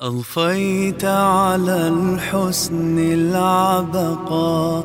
أضفيت على الحسن العبقى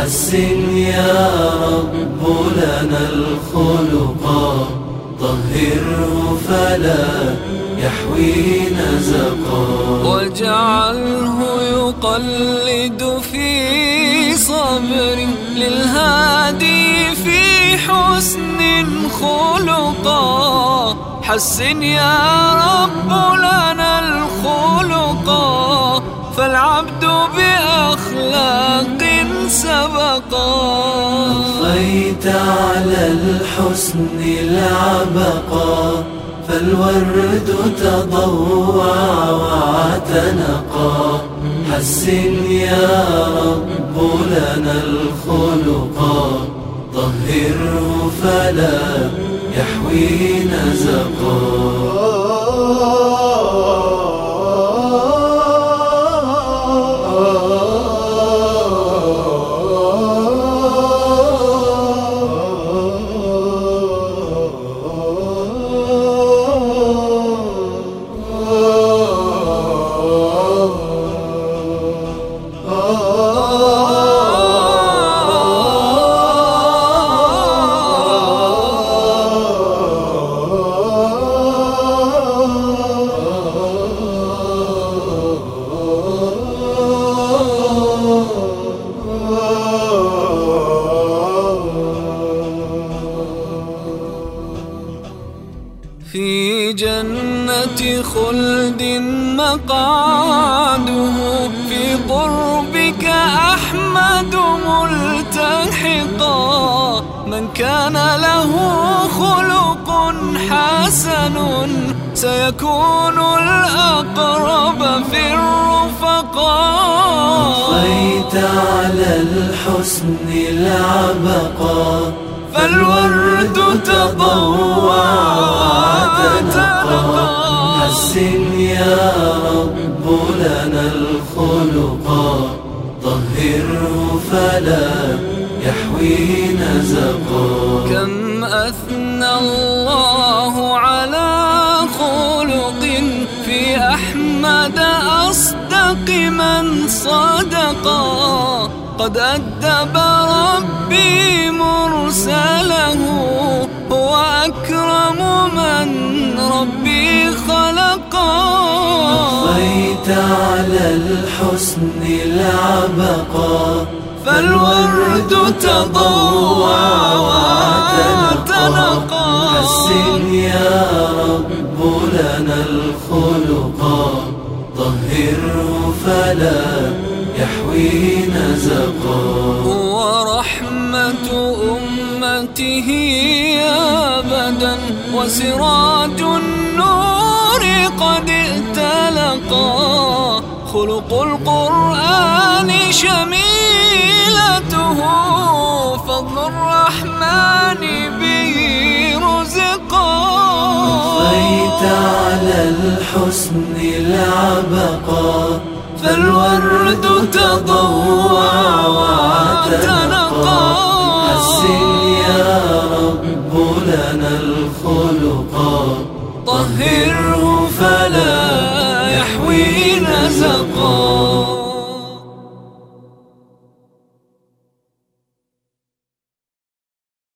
حسن يا رب لنا الخلقا طهره فلا يحوي نزقا واجعله يقلد في صبر للهادي في حسن خلقا حسن يا رب لنا الخلقا فالعبد بأخلاق سبقا. أضفيت على الحسن العبقا فالورد تضوع واعتنقا. حسن يا رب لنا الخلقا طهره فلا يحوي نزقا. في جنة خلد مقعده في قربك أحمد ملتحقا. من كان له خلق حسن سيكون الأقرب في الرفقاء أضفيت على الحسن العبقا. فالورد واعتنقا حسن يا رب لنا الخلقا طهره فلا يحوي نزقا كم أثنى الله على خلق في أحمد أصدق من صدقا قد أدب ربي مرسله. أكرم من ربي خلقا أضفيت على الحسن العبقا فالورد تضوع واعتنقا حسن يا رب لنا الخلقا طهره فلا يحوي نزقا ورحمة أمته. أبدا وسراج النور قد ائتلقا خلق القرآن شميلته فضل الرحمن به رزقا. أضفيت على الحسن العبقا فالورد تضوع واعتنقا رب